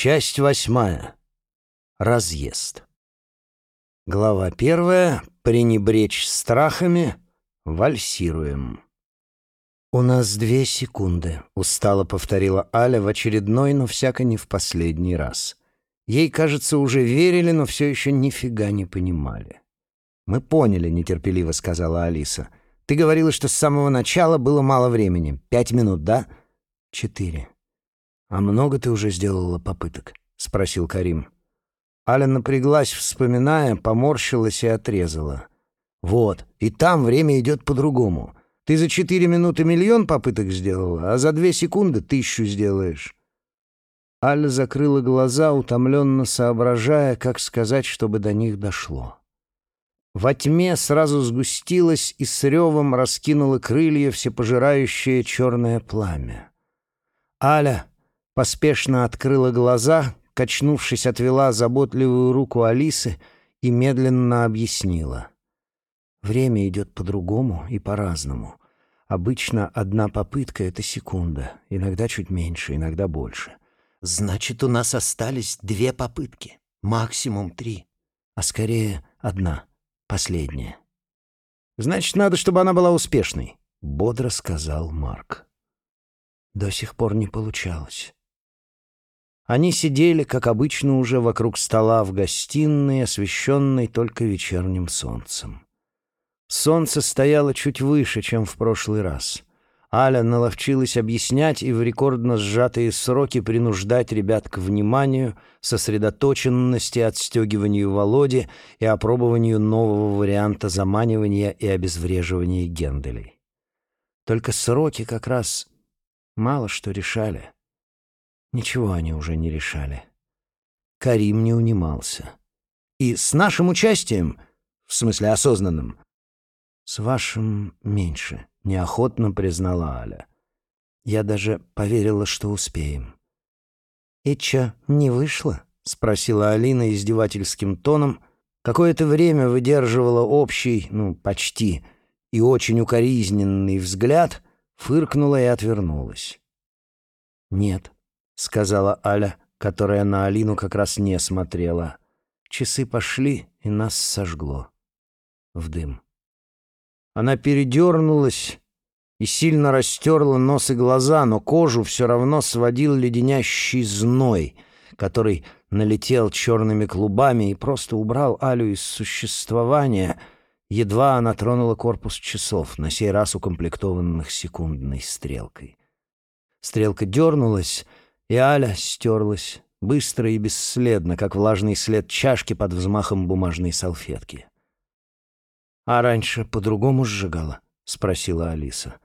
Часть восьмая. Разъезд. Глава первая. Пренебречь страхами. Вальсируем. «У нас две секунды», — устало повторила Аля в очередной, но всяко не в последний раз. Ей, кажется, уже верили, но все еще нифига не понимали. «Мы поняли», — нетерпеливо сказала Алиса. «Ты говорила, что с самого начала было мало времени. Пять минут, да?» «Четыре». «А много ты уже сделала попыток?» — спросил Карим. Аля напряглась, вспоминая, поморщилась и отрезала. «Вот, и там время идет по-другому. Ты за четыре минуты миллион попыток сделала, а за две секунды тысячу сделаешь». Аля закрыла глаза, утомленно соображая, как сказать, чтобы до них дошло. Во тьме сразу сгустилось и с ревом раскинуло крылья всепожирающее черное пламя. Аля поспешно открыла глаза, качнувшись, отвела заботливую руку Алисы и медленно объяснила. Время идет по-другому и по-разному. Обычно одна попытка — это секунда, иногда чуть меньше, иногда больше. Значит, у нас остались две попытки, максимум три, а скорее одна, последняя. Значит, надо, чтобы она была успешной, — бодро сказал Марк. До сих пор не получалось. Они сидели, как обычно, уже вокруг стола в гостиной, освещенной только вечерним солнцем. Солнце стояло чуть выше, чем в прошлый раз. Аля наловчилась объяснять и в рекордно сжатые сроки принуждать ребят к вниманию, сосредоточенности, отстегиванию Володи и опробованию нового варианта заманивания и обезвреживания генделей. Только сроки как раз мало что решали. Ничего они уже не решали. Карим не унимался. И с нашим участием, в смысле осознанным, с вашим меньше, неохотно признала Аля. Я даже поверила, что успеем. «И чё, не вышло?» — спросила Алина издевательским тоном. Какое-то время выдерживала общий, ну, почти, и очень укоризненный взгляд, фыркнула и отвернулась. «Нет», — сказала Аля, которая на Алину как раз не смотрела. Часы пошли, и нас сожгло. В дым. Она передернулась и сильно растерла нос и глаза, но кожу все равно сводил леденящий зной, который налетел черными клубами и просто убрал Алю из существования, едва она тронула корпус часов, на сей раз укомплектованных секундной стрелкой. Стрелка дернулась, и Аля стерлась, быстро и бесследно, как влажный след чашки под взмахом бумажной салфетки. «А раньше по-другому сжигала?» — спросила Алиса.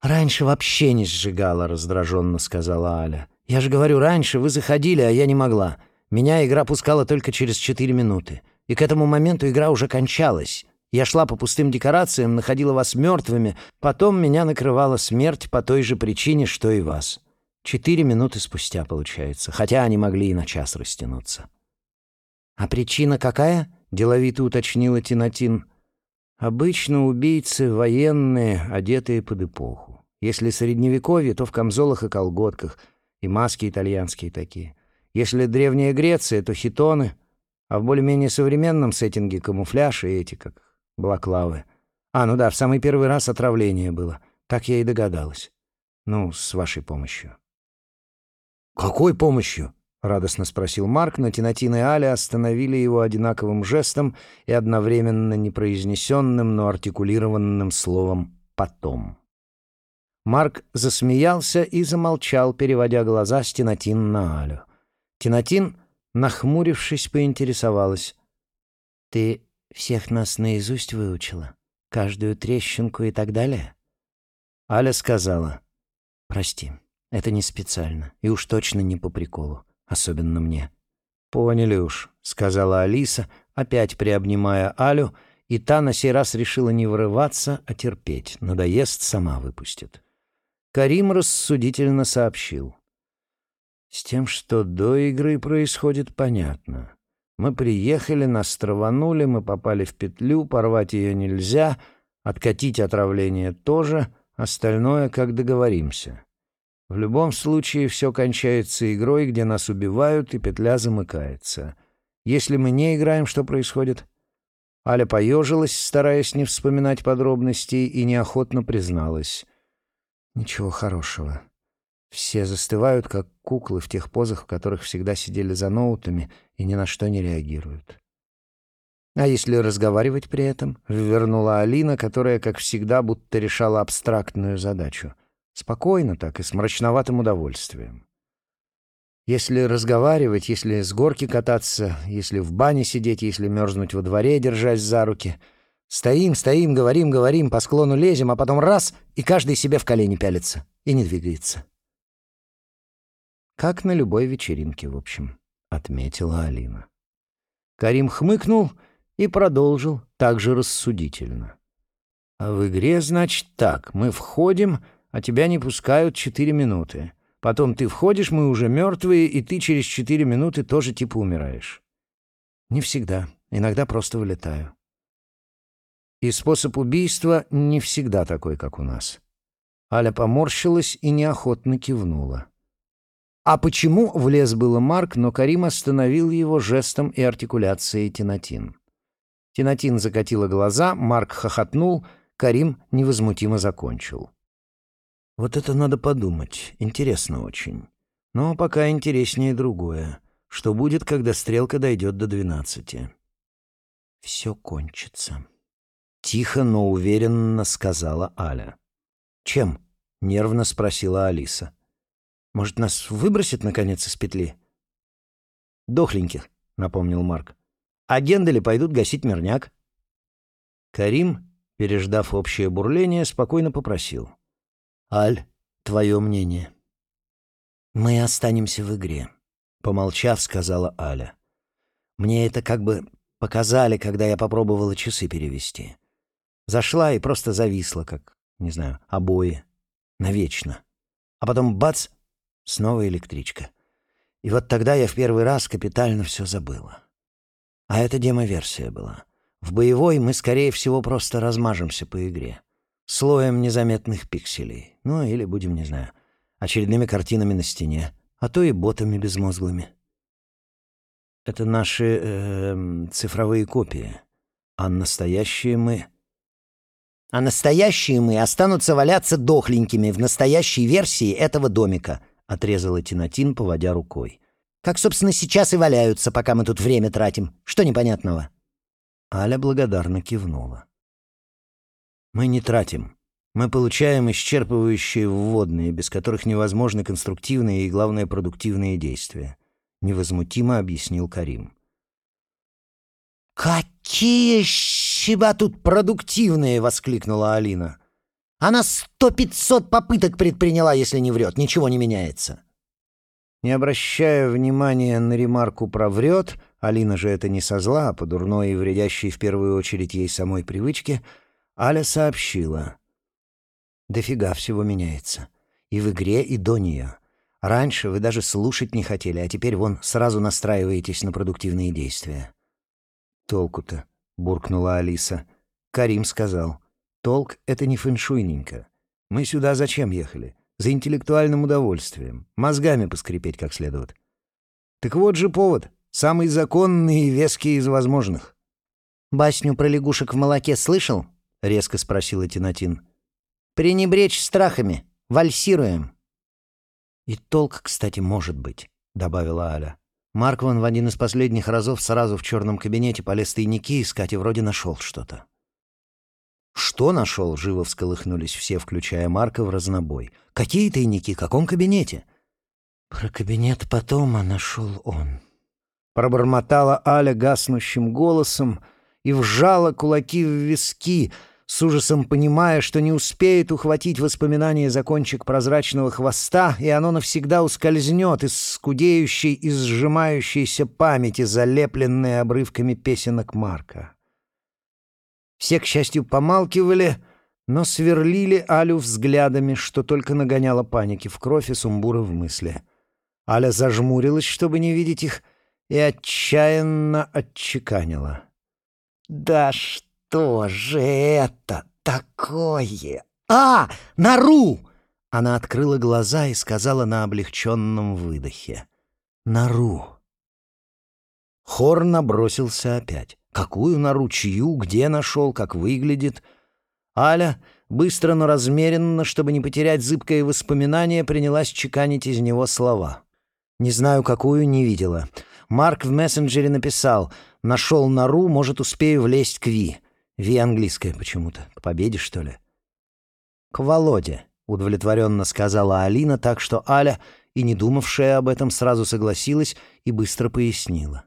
«Раньше вообще не сжигала», — раздраженно сказала Аля. «Я же говорю, раньше вы заходили, а я не могла. Меня игра пускала только через четыре минуты. И к этому моменту игра уже кончалась. Я шла по пустым декорациям, находила вас мертвыми, потом меня накрывала смерть по той же причине, что и вас. Четыре минуты спустя, получается, хотя они могли и на час растянуться. «А причина какая?» — деловито уточнила Тинатин. «Обычно убийцы военные, одетые под эпоху. Если средневековье, то в камзолах и колготках, и маски итальянские такие. Если Древняя Греция, то хитоны, а в более-менее современном сеттинге камуфляж и эти, как балаклавы. А, ну да, в самый первый раз отравление было. Так я и догадалась. Ну, с вашей помощью». «Какой помощью?» — радостно спросил Марк, но Тинатин и Аля остановили его одинаковым жестом и одновременно непроизнесенным, но артикулированным словом «потом». Марк засмеялся и замолчал, переводя глаза с Тинатин на Алю. Тинатин, нахмурившись, поинтересовалась. «Ты всех нас наизусть выучила? Каждую трещинку и так далее?» Аля сказала. «Прости». Это не специально, и уж точно не по приколу, особенно мне. «Поняли уж», — сказала Алиса, опять приобнимая Алю, и та на сей раз решила не вырываться, а терпеть. Надоест, сама выпустит. Карим рассудительно сообщил. «С тем, что до игры происходит, понятно. Мы приехали, нас траванули, мы попали в петлю, порвать ее нельзя, откатить отравление тоже, остальное как договоримся. В любом случае все кончается игрой, где нас убивают, и петля замыкается. Если мы не играем, что происходит? Аля поежилась, стараясь не вспоминать подробностей, и неохотно призналась. Ничего хорошего. Все застывают, как куклы в тех позах, в которых всегда сидели за ноутами и ни на что не реагируют. «А если разговаривать при этом?» — вернула Алина, которая, как всегда, будто решала абстрактную задачу. Спокойно так и с мрачноватым удовольствием. Если разговаривать, если с горки кататься, если в бане сидеть, если мерзнуть во дворе, держась за руки. Стоим, стоим, говорим, говорим, по склону лезем, а потом раз — и каждый себе в колени пялится и не двигается. «Как на любой вечеринке, в общем», — отметила Алина. Карим хмыкнул и продолжил так же рассудительно. «А в игре, значит, так. Мы входим, а тебя не пускают четыре минуты. Потом ты входишь, мы уже мертвые, и ты через четыре минуты тоже типа умираешь». «Не всегда. Иногда просто вылетаю». И способ убийства не всегда такой, как у нас. Аля поморщилась и неохотно кивнула. «А почему?» — влез было Марк, но Карим остановил его жестом и артикуляцией Тинатин. Тинатин закатила глаза, Марк хохотнул, Карим невозмутимо закончил. «Вот это надо подумать. Интересно очень. Но пока интереснее другое. Что будет, когда стрелка дойдет до двенадцати?» «Все кончится», — тихо, но уверенно сказала Аля. «Чем?» — нервно спросила Алиса. «Может, нас выбросит, наконец, из петли?» «Дохленьких», — напомнил Марк а Гендели пойдут гасить мирняк. Карим, переждав общее бурление, спокойно попросил. «Аль, твое мнение?» «Мы останемся в игре», — помолчав, сказала Аля. «Мне это как бы показали, когда я попробовала часы перевести. Зашла и просто зависла, как, не знаю, обои. Навечно. А потом бац — снова электричка. И вот тогда я в первый раз капитально все забыла. А это демо-версия была. В боевой мы, скорее всего, просто размажемся по игре. Слоем незаметных пикселей. Ну, или будем, не знаю, очередными картинами на стене. А то и ботами безмозглыми. Это наши э, цифровые копии. А настоящие мы... А настоящие мы останутся валяться дохленькими в настоящей версии этого домика, отрезала Тинатин, поводя рукой. Как, собственно, сейчас и валяются, пока мы тут время тратим. Что непонятного?» Аля благодарно кивнула. «Мы не тратим. Мы получаем исчерпывающие вводные, без которых невозможны конструктивные и, главное, продуктивные действия», — невозмутимо объяснил Карим. «Какие щеба тут продуктивные!» — воскликнула Алина. «Она сто пятьсот попыток предприняла, если не врет. Ничего не меняется». Не обращая внимания на ремарку про «врет», Алина же это не со зла, а по дурной и вредящей в первую очередь ей самой привычке, Аля сообщила. «Дофига всего меняется. И в игре, и до нее. Раньше вы даже слушать не хотели, а теперь вон сразу настраиваетесь на продуктивные действия». «Толку-то», — буркнула Алиса. Карим сказал. «Толк — это не фэншуйненько. Мы сюда зачем ехали? за интеллектуальным удовольствием, мозгами поскрипеть как следует. Так вот же повод, самый законный и веский из возможных. «Басню про лягушек в молоке слышал?» — резко спросила Тинатин. «Пренебречь страхами. Вальсируем». «И толк, кстати, может быть», — добавила Аля. Маркван в один из последних разов сразу в черном кабинете полез тайники искать и вроде нашел что-то. «Что нашел?» — живо всколыхнулись все, включая Марка в разнобой. «Какие тайники? В каком кабинете?» «Про кабинет потом, а нашел он». Пробормотала Аля гаснущим голосом и вжала кулаки в виски, с ужасом понимая, что не успеет ухватить воспоминание за кончик прозрачного хвоста, и оно навсегда ускользнет из скудеющей и сжимающейся памяти, залепленной обрывками песенок Марка. Все, к счастью, помалкивали, но сверлили Алю взглядами, что только нагоняло паники в кровь и сумбуры в мысли. Аля зажмурилась, чтобы не видеть их, и отчаянно отчеканила. «Да что же это такое? А, Нару!» Она открыла глаза и сказала на облегченном выдохе. «Нору». Хор набросился опять. Какую нору, чью, где нашел, как выглядит. Аля, быстро, но размеренно, чтобы не потерять зыбкое воспоминание, принялась чеканить из него слова. «Не знаю, какую, не видела. Марк в мессенджере написал «Нашел нору, может, успею влезть к Ви». Ви английская почему-то. К победе, что ли? «К Володе», — удовлетворенно сказала Алина, так что Аля, и не думавшая об этом, сразу согласилась и быстро пояснила.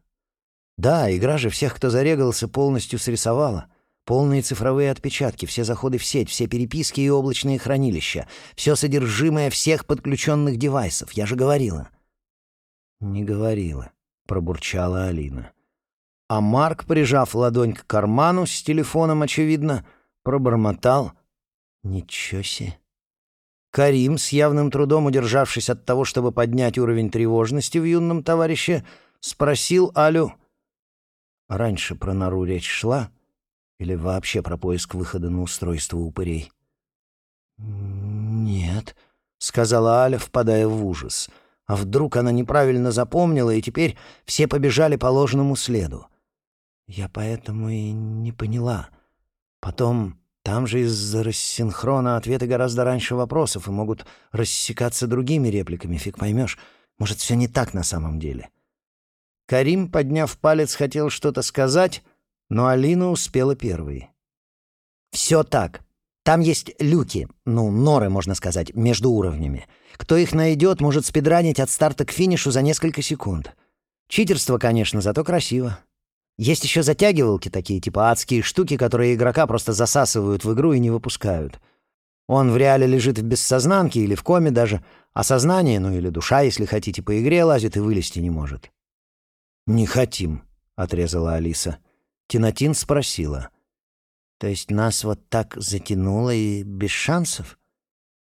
«Да, игра же всех, кто зарегался, полностью срисовала». Полные цифровые отпечатки, все заходы в сеть, все переписки и облачные хранилища, все содержимое всех подключенных девайсов. Я же говорила. Не говорила, пробурчала Алина. А Марк, прижав ладонь к карману с телефоном, очевидно, пробормотал. Ничего себе. Карим, с явным трудом удержавшись от того, чтобы поднять уровень тревожности в юном товарище, спросил Алю. Раньше про нору речь шла? Или вообще про поиск выхода на устройство упырей? «Нет», — сказала Аля, впадая в ужас. А вдруг она неправильно запомнила, и теперь все побежали по ложному следу? Я поэтому и не поняла. Потом, там же из-за рассинхрона ответы гораздо раньше вопросов и могут рассекаться другими репликами, фиг поймешь. Может, все не так на самом деле. Карим, подняв палец, хотел что-то сказать, но Алина успела первой. «Все так. Там есть люки, ну, норы, можно сказать, между уровнями. Кто их найдет, может спидранить от старта к финишу за несколько секунд. Читерство, конечно, зато красиво. Есть еще затягивалки такие, типа адские штуки, которые игрока просто засасывают в игру и не выпускают. Он в реале лежит в бессознанке или в коме даже, а сознание, ну или душа, если хотите, по игре лазит и вылезти не может. «Не хотим», — отрезала Алиса. Тинатин спросила. «То есть нас вот так затянуло и без шансов?»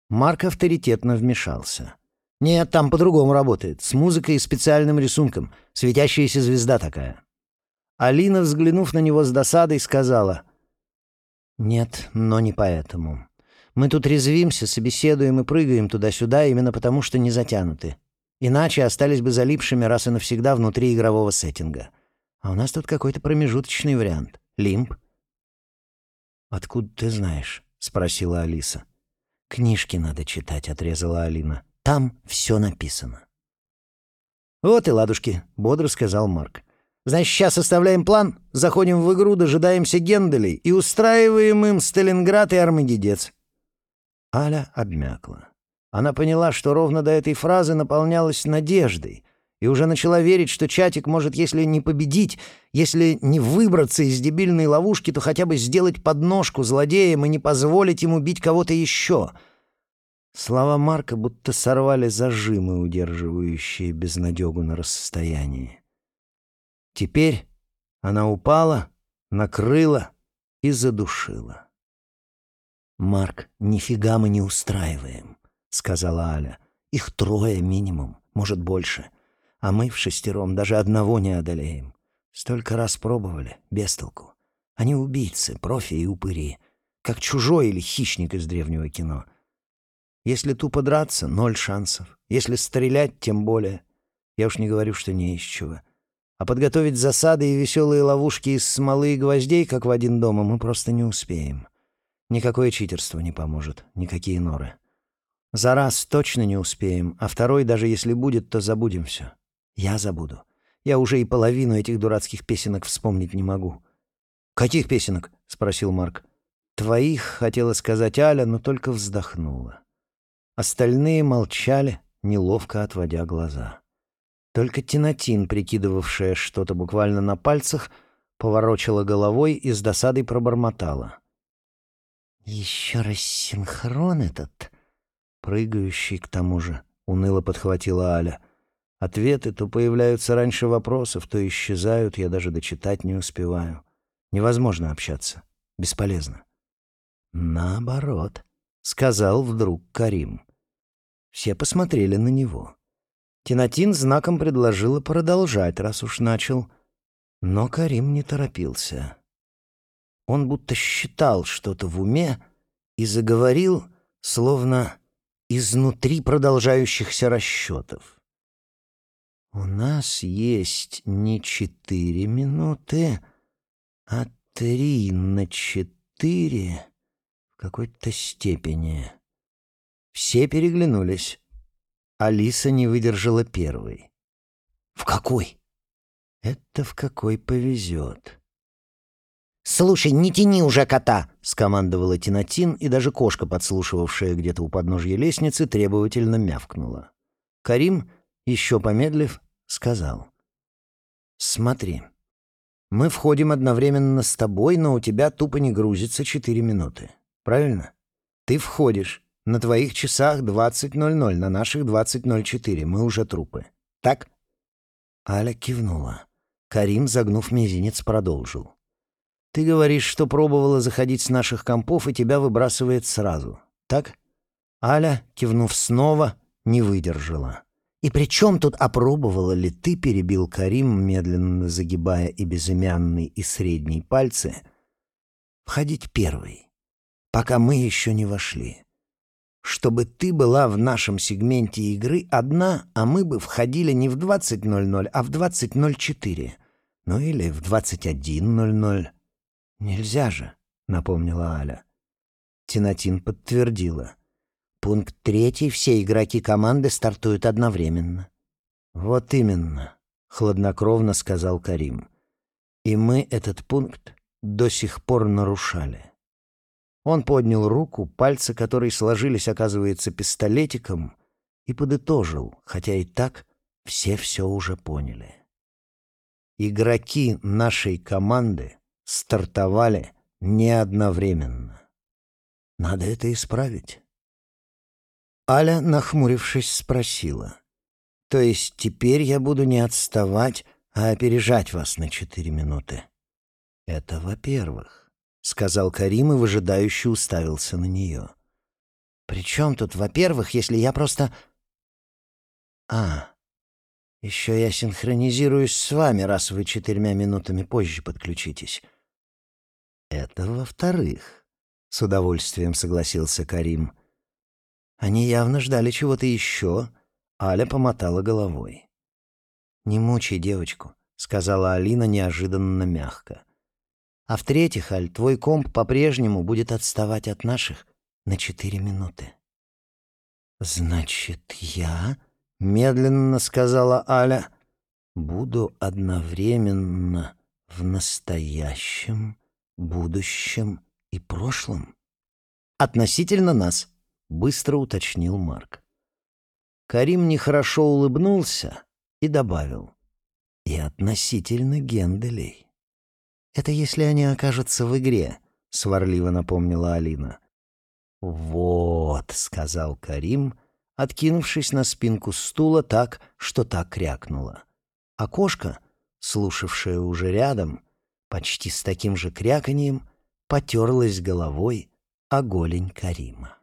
Марк авторитетно вмешался. «Нет, там по-другому работает. С музыкой и специальным рисунком. Светящаяся звезда такая». Алина, взглянув на него с досадой, сказала. «Нет, но не поэтому. Мы тут резвимся, собеседуем и прыгаем туда-сюда именно потому, что не затянуты. Иначе остались бы залипшими раз и навсегда внутри игрового сеттинга. А у нас тут какой-то промежуточный вариант. Лимб. «Откуда ты знаешь?» — спросила Алиса. «Книжки надо читать», — отрезала Алина. «Там все написано». «Вот и ладушки», — бодро сказал Марк. «Значит, сейчас составляем план, заходим в игру, дожидаемся Генделей и устраиваем им Сталинград и Армагеддец». Аля обмякла. Она поняла, что ровно до этой фразы наполнялась надеждой, и уже начала верить, что чатик может, если не победить, если не выбраться из дебильной ловушки, то хотя бы сделать подножку злодеям и не позволить ему бить кого-то еще. Слова Марка будто сорвали зажимы, удерживающие безнадегу на расстоянии. Теперь она упала, накрыла и задушила. «Марк, нифига мы не устраиваем», — сказала Аля. «Их трое минимум, может, больше» а мы в шестером даже одного не одолеем. Столько раз пробовали, без толку. Они убийцы, профи и упыри, как чужой или хищник из древнего кино. Если тупо драться — ноль шансов. Если стрелять — тем более. Я уж не говорю, что не из чего. А подготовить засады и веселые ловушки из смолы и гвоздей, как в один дома, мы просто не успеем. Никакое читерство не поможет, никакие норы. За раз точно не успеем, а второй, даже если будет, то забудем все. Я забуду. Я уже и половину этих дурацких песенок вспомнить не могу. «Каких песенок?» — спросил Марк. «Твоих», — хотела сказать Аля, но только вздохнула. Остальные молчали, неловко отводя глаза. Только Тинатин, прикидывавшая что-то буквально на пальцах, поворочила головой и с досадой пробормотала. «Еще раз синхрон этот...» Прыгающий к тому же, уныло подхватила Аля — Ответы то появляются раньше вопросов, то исчезают, я даже дочитать не успеваю. Невозможно общаться. Бесполезно. Наоборот, сказал вдруг Карим. Все посмотрели на него. Тинатин знаком предложила продолжать, раз уж начал. Но Карим не торопился. Он будто считал что-то в уме и заговорил, словно изнутри продолжающихся расчетов. У нас есть не четыре минуты, а три на четыре в какой-то степени. Все переглянулись. Алиса не выдержала первой. «В какой?» «Это в какой повезет». «Слушай, не тяни уже кота!» — скомандовала Тинатин, и даже кошка, подслушивавшая где-то у подножья лестницы, требовательно мявкнула. Карим еще помедлив, сказал. «Смотри, мы входим одновременно с тобой, но у тебя тупо не грузится четыре минуты. Правильно? Ты входишь. На твоих часах 20.00, на наших 20.04. Мы уже трупы. Так?» Аля кивнула. Карим, загнув мизинец, продолжил. «Ты говоришь, что пробовала заходить с наших компов, и тебя выбрасывает сразу. Так?» Аля, кивнув снова, не выдержала. «И при чем тут опробовала ли ты?» — перебил Карим, медленно загибая и безымянный, и средний пальцы. «Входить первый, пока мы еще не вошли. Чтобы ты была в нашем сегменте игры одна, а мы бы входили не в 20.00, а в 20.04. Ну или в 21.00. Нельзя же», — напомнила Аля. Тинатин подтвердила — Пункт третий. Все игроки команды стартуют одновременно. Вот именно, хладнокровно сказал Карим. И мы этот пункт до сих пор нарушали. Он поднял руку, пальцы которой сложились, оказывается, пистолетиком, и подытожил, хотя и так все все уже поняли. Игроки нашей команды стартовали не одновременно. Надо это исправить. Аля, нахмурившись, спросила. «То есть теперь я буду не отставать, а опережать вас на четыре минуты?» «Это во-первых», — сказал Карим и выжидающе уставился на нее. «При чем тут во-первых, если я просто...» «А, еще я синхронизируюсь с вами, раз вы четырьмя минутами позже подключитесь». «Это во-вторых», — с удовольствием согласился Карим. Они явно ждали чего-то еще. Аля помотала головой. «Не мучай девочку», — сказала Алина неожиданно мягко. «А в-третьих, Аль, твой комп по-прежнему будет отставать от наших на четыре минуты». «Значит, я...» — медленно сказала Аля. «Буду одновременно в настоящем, будущем и прошлом?» «Относительно нас», быстро уточнил Марк. Карим нехорошо улыбнулся и добавил. «И относительно Генделей». «Это если они окажутся в игре», — сварливо напомнила Алина. «Вот», — сказал Карим, откинувшись на спинку стула так, что так крякнула. А кошка, слушавшая уже рядом, почти с таким же кряканьем, потерлась головой о голень Карима.